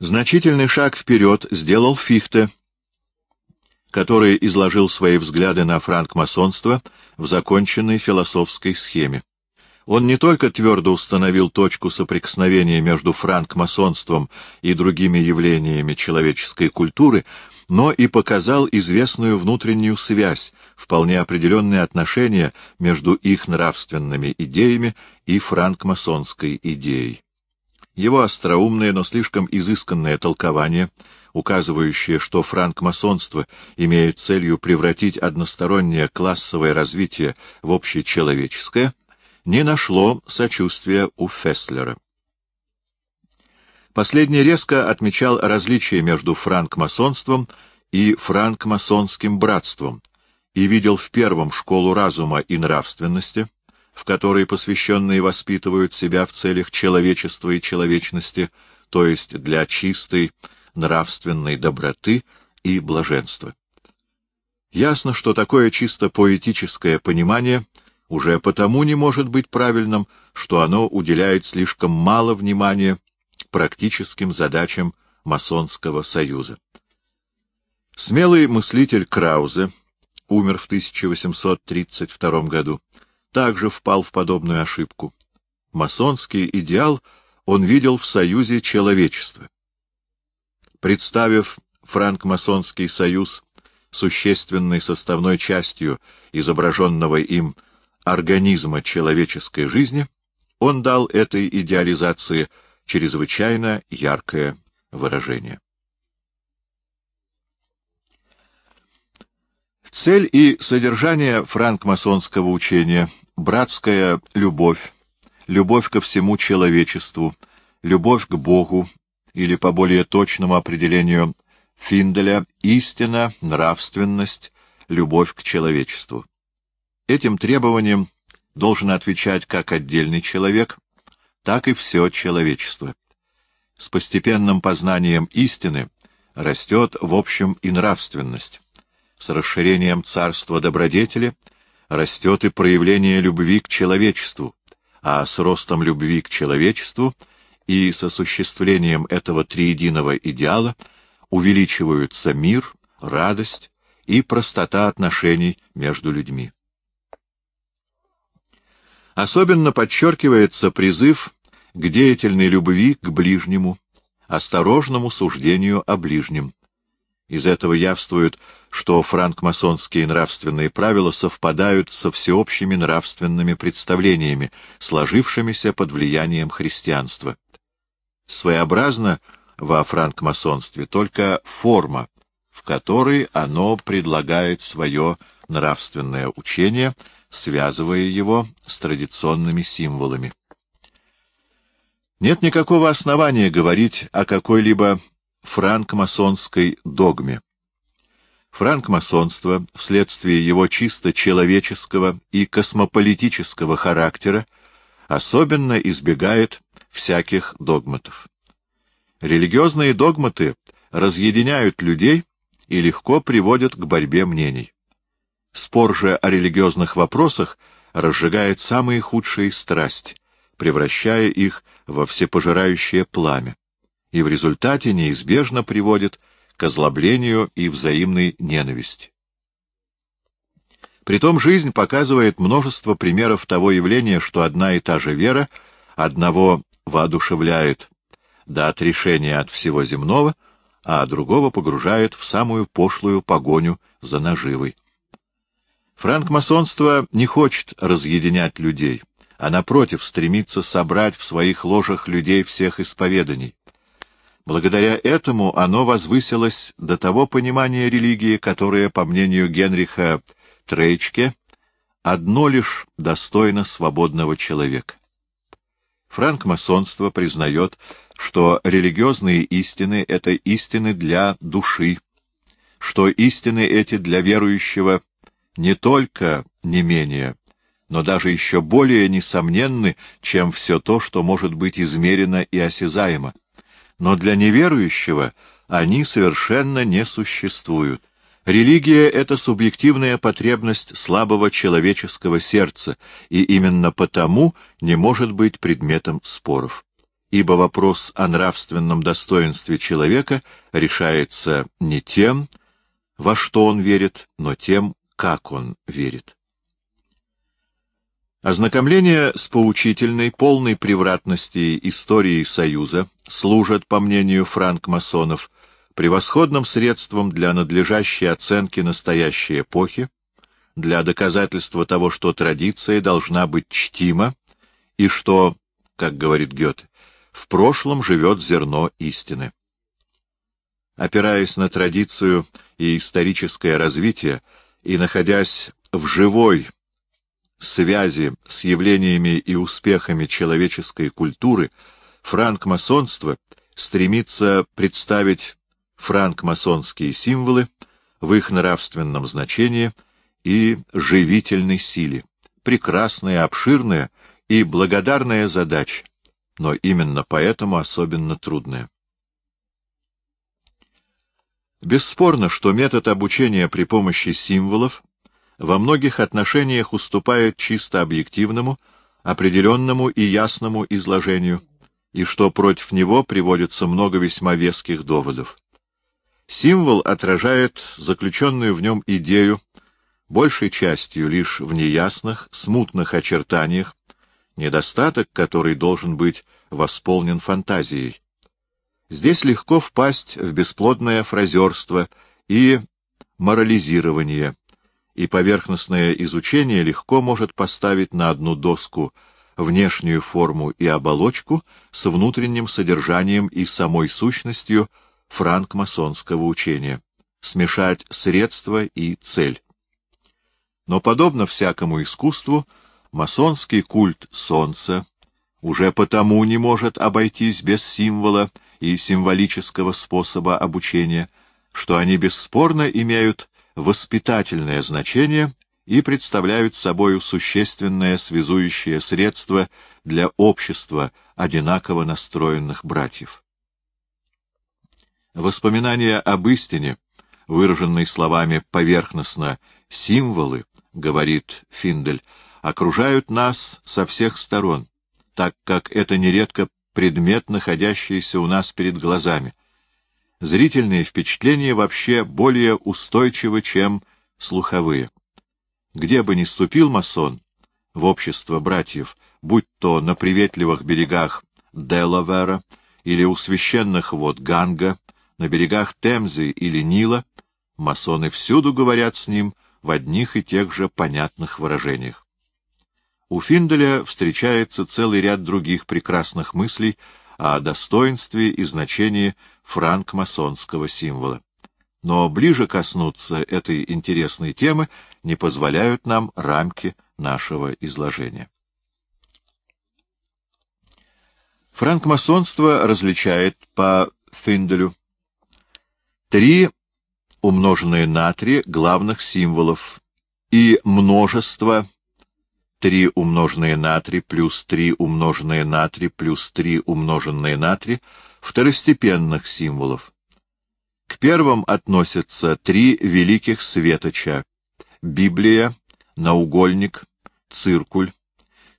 Значительный шаг вперед сделал Фихте, который изложил свои взгляды на франкмасонство в законченной философской схеме. Он не только твердо установил точку соприкосновения между франкмасонством и другими явлениями человеческой культуры, но и показал известную внутреннюю связь, вполне определенные отношения между их нравственными идеями и франкмасонской идеей. Его остроумное, но слишком изысканное толкование, указывающее, что франкмасонство имеет целью превратить одностороннее классовое развитие в общечеловеческое, не нашло сочувствия у Фесслера. Последний резко отмечал различие между франкмасонством и франкмасонским братством и видел в первом школу разума и нравственности, в которой посвященные воспитывают себя в целях человечества и человечности, то есть для чистой нравственной доброты и блаженства. Ясно, что такое чисто поэтическое понимание уже потому не может быть правильным, что оно уделяет слишком мало внимания практическим задачам масонского союза. Смелый мыслитель Краузе умер в 1832 году, также впал в подобную ошибку. Масонский идеал он видел в союзе человечества. Представив франк-масонский союз существенной составной частью изображенного им организма человеческой жизни, он дал этой идеализации чрезвычайно яркое выражение. Цель и содержание франкмасонского учения — братская любовь, любовь ко всему человечеству, любовь к Богу, или, по более точному определению Финделя, истина, нравственность, любовь к человечеству. Этим требованиям должен отвечать как отдельный человек, так и все человечество. С постепенным познанием истины растет в общем и нравственность. С расширением царства добродетели растет и проявление любви к человечеству, а с ростом любви к человечеству и с осуществлением этого триединого идеала увеличиваются мир, радость и простота отношений между людьми. Особенно подчеркивается призыв к деятельной любви к ближнему, осторожному суждению о ближнем. Из этого явствует, что франкмасонские нравственные правила совпадают со всеобщими нравственными представлениями, сложившимися под влиянием христианства. Своеобразно во франкмасонстве только форма, в которой оно предлагает свое нравственное учение — связывая его с традиционными символами. Нет никакого основания говорить о какой-либо франкмасонской догме. Франкмасонство, вследствие его чисто человеческого и космополитического характера, особенно избегает всяких догматов. Религиозные догматы разъединяют людей и легко приводят к борьбе мнений. Спор же о религиозных вопросах разжигает самые худшие страсти, превращая их во всепожирающее пламя, и в результате неизбежно приводит к озлоблению и взаимной ненависти. Притом жизнь показывает множество примеров того явления, что одна и та же вера одного воодушевляет до отрешения от всего земного, а другого погружает в самую пошлую погоню за наживой. Франкмасонство не хочет разъединять людей, а, напротив, стремится собрать в своих ложах людей всех исповеданий. Благодаря этому оно возвысилось до того понимания религии, которое, по мнению Генриха Трейчке, одно лишь достойно свободного человека. Франкмасонство признает, что религиозные истины — это истины для души, что истины эти для верующего не только не менее, но даже еще более несомненны, чем все то, что может быть измерено и осязаемо. Но для неверующего они совершенно не существуют. Религия — это субъективная потребность слабого человеческого сердца, и именно потому не может быть предметом споров. ибо вопрос о нравственном достоинстве человека решается не тем, во что он верит, но тем, как он верит. Ознакомление с поучительной, полной превратности историей Союза служит, по мнению франк-масонов, превосходным средством для надлежащей оценки настоящей эпохи, для доказательства того, что традиция должна быть чтима, и что, как говорит Гёте, в прошлом живет зерно истины. Опираясь на традицию и историческое развитие, и находясь в живой связи с явлениями и успехами человеческой культуры, франкмасонство стремится представить франкмасонские символы в их нравственном значении и живительной силе. Прекрасная, обширная и благодарная задача, но именно поэтому особенно трудная. Бесспорно, что метод обучения при помощи символов во многих отношениях уступает чисто объективному, определенному и ясному изложению, и что против него приводится много весьма веских доводов. Символ отражает заключенную в нем идею, большей частью лишь в неясных, смутных очертаниях, недостаток, который должен быть восполнен фантазией. Здесь легко впасть в бесплодное фразерство и морализирование, и поверхностное изучение легко может поставить на одну доску внешнюю форму и оболочку с внутренним содержанием и самой сущностью франкмасонского учения, смешать средство и цель. Но, подобно всякому искусству, масонский культ солнца уже потому не может обойтись без символа и символического способа обучения, что они бесспорно имеют воспитательное значение и представляют собою существенное связующее средство для общества одинаково настроенных братьев. Воспоминания об истине, выраженные словами поверхностно «символы», говорит Финдель, окружают нас со всех сторон, так как это нередко предмет, находящийся у нас перед глазами, Зрительные впечатления вообще более устойчивы, чем слуховые. Где бы ни ступил масон, в общество братьев, будь то на приветливых берегах Делавера или у священных вод Ганга, на берегах Темзы или Нила, масоны всюду говорят с ним в одних и тех же понятных выражениях. У Финделя встречается целый ряд других прекрасных мыслей о достоинстве и значении франкмасонского символа. Но ближе коснуться этой интересной темы не позволяют нам рамки нашего изложения. Франкмасонство различает по Финделю три умноженные на три главных символов и множество 3 умноженное на 3 плюс 3 умноженное на 3 плюс 3 умноженное на 3 второстепенных символов. К первым относятся три великих светоча — Библия, наугольник, циркуль,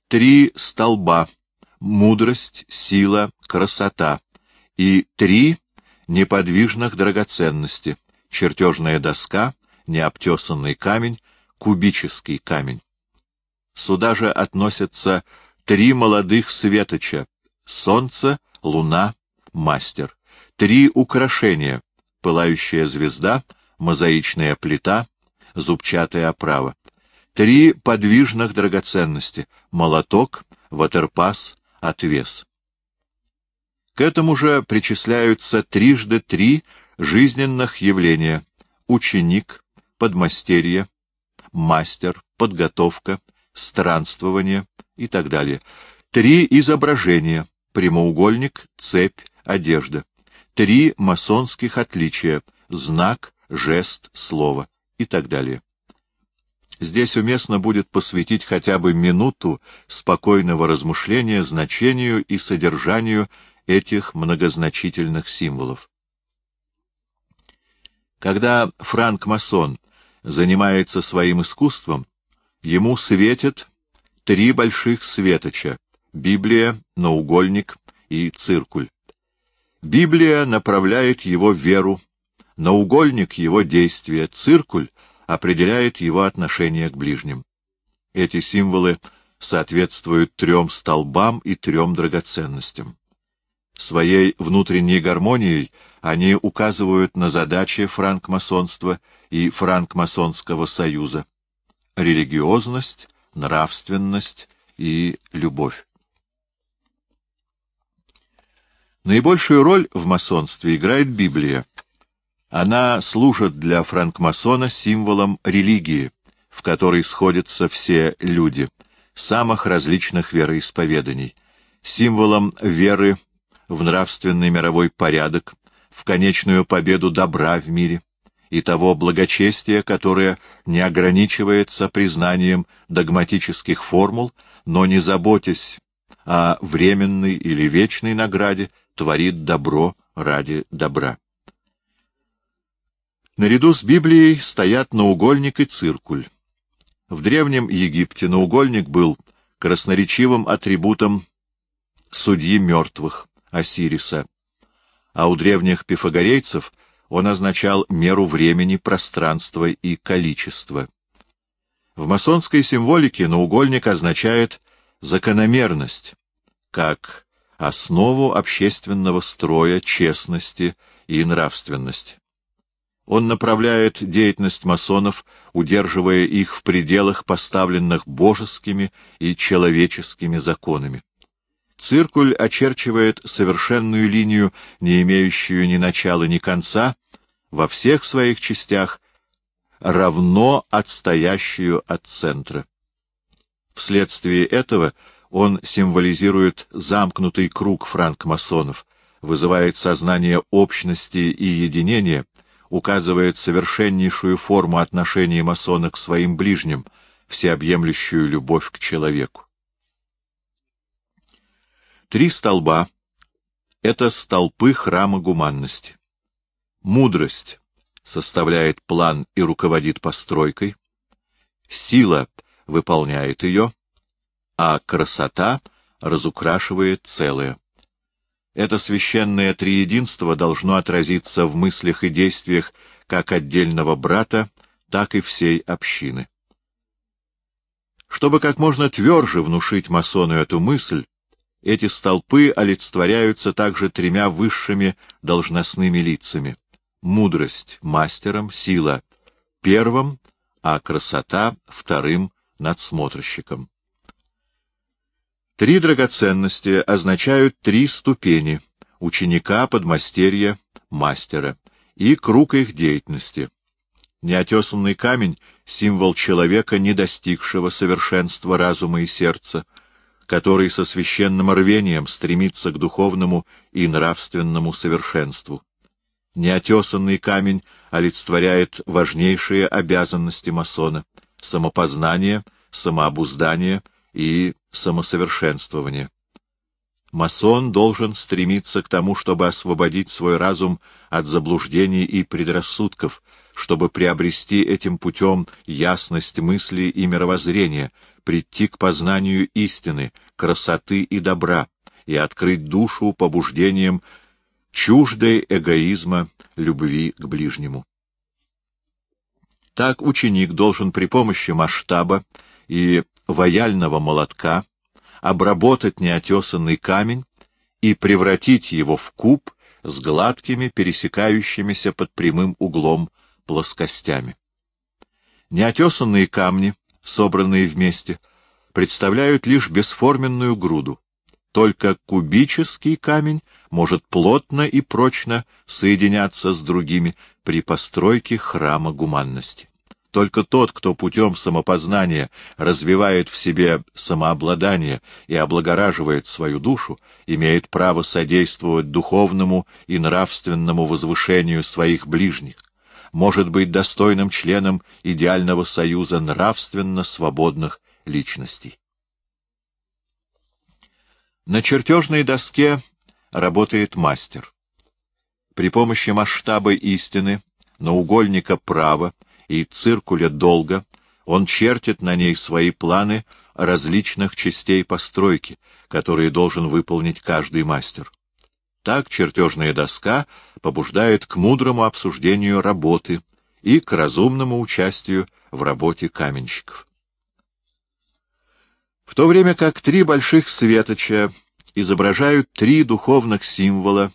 три столба — мудрость, сила, красота и три неподвижных драгоценности — чертежная доска, необтесанный камень, кубический камень. Сюда же относятся три молодых светоча — солнце, луна, мастер. Три украшения — пылающая звезда, мозаичная плита, зубчатая оправа. Три подвижных драгоценности — молоток, ватерпас, отвес. К этому же причисляются трижды три жизненных явления — ученик, подмастерье, мастер, подготовка, странствование и так далее. Три изображения — прямоугольник, цепь, одежда. Три масонских отличия — знак, жест, слово и так далее. Здесь уместно будет посвятить хотя бы минуту спокойного размышления значению и содержанию этих многозначительных символов. Когда франк-масон занимается своим искусством, Ему светят три больших светоча — Библия, наугольник и циркуль. Библия направляет его веру, наугольник его действия, циркуль определяет его отношение к ближним. Эти символы соответствуют трем столбам и трем драгоценностям. Своей внутренней гармонией они указывают на задачи франкмасонства и франкмасонского союза — религиозность, нравственность и любовь. Наибольшую роль в масонстве играет Библия. Она служит для франкмасона символом религии, в которой сходятся все люди, самых различных вероисповеданий, символом веры в нравственный мировой порядок, в конечную победу добра в мире и того благочестия, которое не ограничивается признанием догматических формул, но не заботясь о временной или вечной награде, творит добро ради добра. Наряду с Библией стоят наугольник и циркуль. В Древнем Египте наугольник был красноречивым атрибутом судьи мертвых, Осириса, а у древних пифагорейцев он означал меру времени, пространства и количества. В масонской символике наугольник означает закономерность, как основу общественного строя, честности и нравственности. Он направляет деятельность масонов, удерживая их в пределах, поставленных божескими и человеческими законами. Циркуль очерчивает совершенную линию, не имеющую ни начала, ни конца, во всех своих частях, равно отстоящую от центра. Вследствие этого он символизирует замкнутый круг франкмасонов, вызывает сознание общности и единения, указывает совершеннейшую форму отношения масона к своим ближним, всеобъемлющую любовь к человеку. Три столба — это столпы храма гуманности. Мудрость составляет план и руководит постройкой, сила выполняет ее, а красота разукрашивает целое. Это священное триединство должно отразиться в мыслях и действиях как отдельного брата, так и всей общины. Чтобы как можно тверже внушить масону эту мысль, эти столпы олицетворяются также тремя высшими должностными лицами. Мудрость — мастером, сила — первым, а красота — вторым надсмотрщиком. Три драгоценности означают три ступени — ученика, подмастерья, мастера — и круг их деятельности. Неотесанный камень — символ человека, не достигшего совершенства разума и сердца — который со священным рвением стремится к духовному и нравственному совершенству. Неотесанный камень олицетворяет важнейшие обязанности масона — самопознание, самообуздание и самосовершенствование. Масон должен стремиться к тому, чтобы освободить свой разум от заблуждений и предрассудков, чтобы приобрести этим путем ясность мысли и мировоззрения, прийти к познанию истины, красоты и добра и открыть душу побуждением чуждой эгоизма любви к ближнему. Так ученик должен при помощи масштаба и ваяльного молотка обработать неотесанный камень и превратить его в куб с гладкими, пересекающимися под прямым углом плоскостями. Неотесанные камни собранные вместе, представляют лишь бесформенную груду. Только кубический камень может плотно и прочно соединяться с другими при постройке храма гуманности. Только тот, кто путем самопознания развивает в себе самообладание и облагораживает свою душу, имеет право содействовать духовному и нравственному возвышению своих ближних может быть достойным членом идеального союза нравственно свободных личностей. На чертежной доске работает мастер. При помощи масштаба истины, наугольника права и циркуля долга он чертит на ней свои планы различных частей постройки, которые должен выполнить каждый мастер. Так чертежная доска побуждает к мудрому обсуждению работы и к разумному участию в работе каменщиков. В то время как три больших светоча изображают три духовных символа,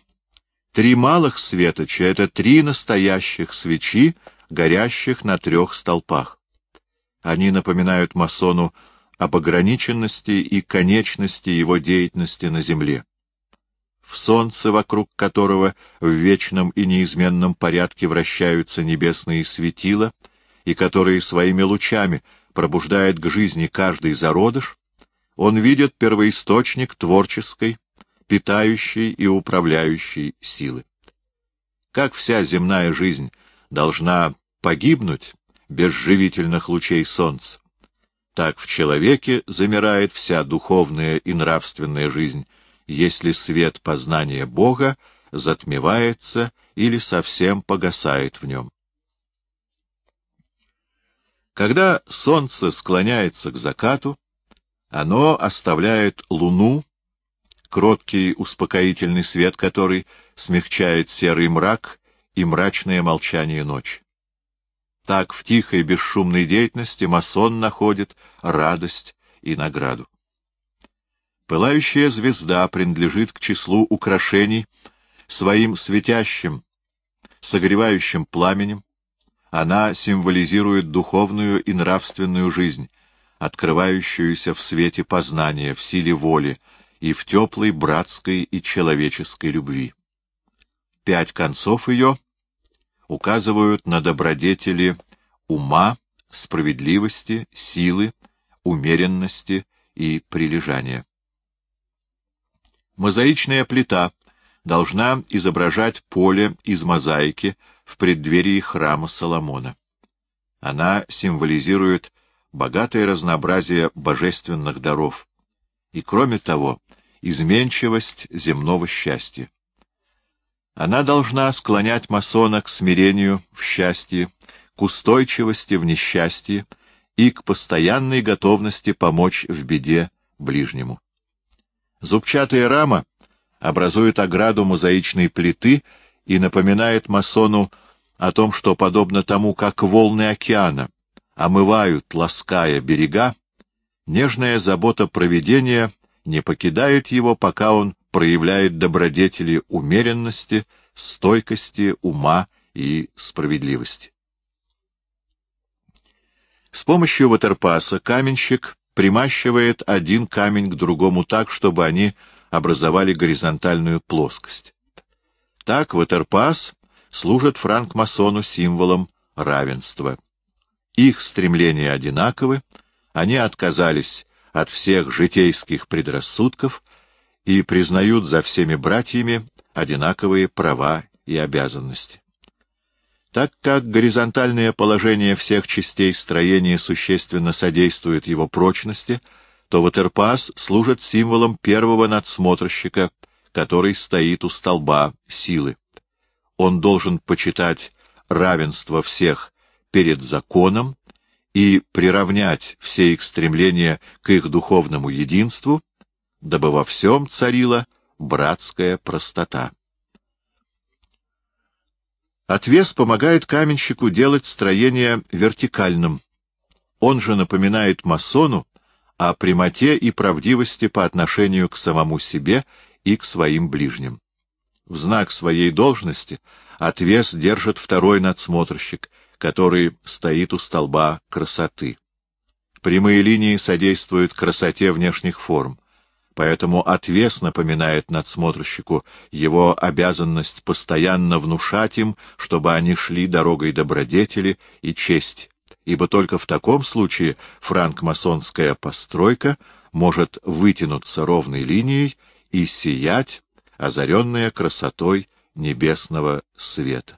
три малых светоча — это три настоящих свечи, горящих на трех столпах. Они напоминают масону об ограниченности и конечности его деятельности на земле. В солнце, вокруг которого в вечном и неизменном порядке вращаются небесные светила, и которые своими лучами пробуждает к жизни каждый зародыш, он видит первоисточник творческой, питающей и управляющей силы. Как вся земная жизнь должна погибнуть без живительных лучей солнца, так в человеке замирает вся духовная и нравственная жизнь, если свет познания Бога затмевается или совсем погасает в нем. Когда солнце склоняется к закату, оно оставляет луну, кроткий успокоительный свет который смягчает серый мрак и мрачное молчание ночи. Так в тихой бесшумной деятельности масон находит радость и награду. Пылающая звезда принадлежит к числу украшений своим светящим, согревающим пламенем. Она символизирует духовную и нравственную жизнь, открывающуюся в свете познания, в силе воли и в теплой братской и человеческой любви. Пять концов ее указывают на добродетели ума, справедливости, силы, умеренности и прилежания. Мозаичная плита должна изображать поле из мозаики в преддверии храма Соломона. Она символизирует богатое разнообразие божественных даров и, кроме того, изменчивость земного счастья. Она должна склонять масона к смирению в счастье, к устойчивости в несчастье и к постоянной готовности помочь в беде ближнему. Зубчатая рама образует ограду мозаичной плиты и напоминает масону о том, что, подобно тому, как волны океана омывают, лаская берега, нежная забота проведения не покидает его, пока он проявляет добродетели умеренности, стойкости, ума и справедливости. С помощью ватерпаса каменщик примащивает один камень к другому так, чтобы они образовали горизонтальную плоскость. Так ватерпас служит франкмасону символом равенства. Их стремления одинаковы, они отказались от всех житейских предрассудков и признают за всеми братьями одинаковые права и обязанности. Так как горизонтальное положение всех частей строения существенно содействует его прочности, то ватерпас служит символом первого надсмотрщика, который стоит у столба силы. Он должен почитать равенство всех перед законом и приравнять все их стремления к их духовному единству, дабы во всем царила братская простота. Отвес помогает каменщику делать строение вертикальным. Он же напоминает масону о прямоте и правдивости по отношению к самому себе и к своим ближним. В знак своей должности отвес держит второй надсмотрщик, который стоит у столба красоты. Прямые линии содействуют красоте внешних форм. Поэтому отвес напоминает надсмотрщику его обязанность постоянно внушать им, чтобы они шли дорогой добродетели и чести, ибо только в таком случае франкмасонская постройка может вытянуться ровной линией и сиять, озаренная красотой небесного света.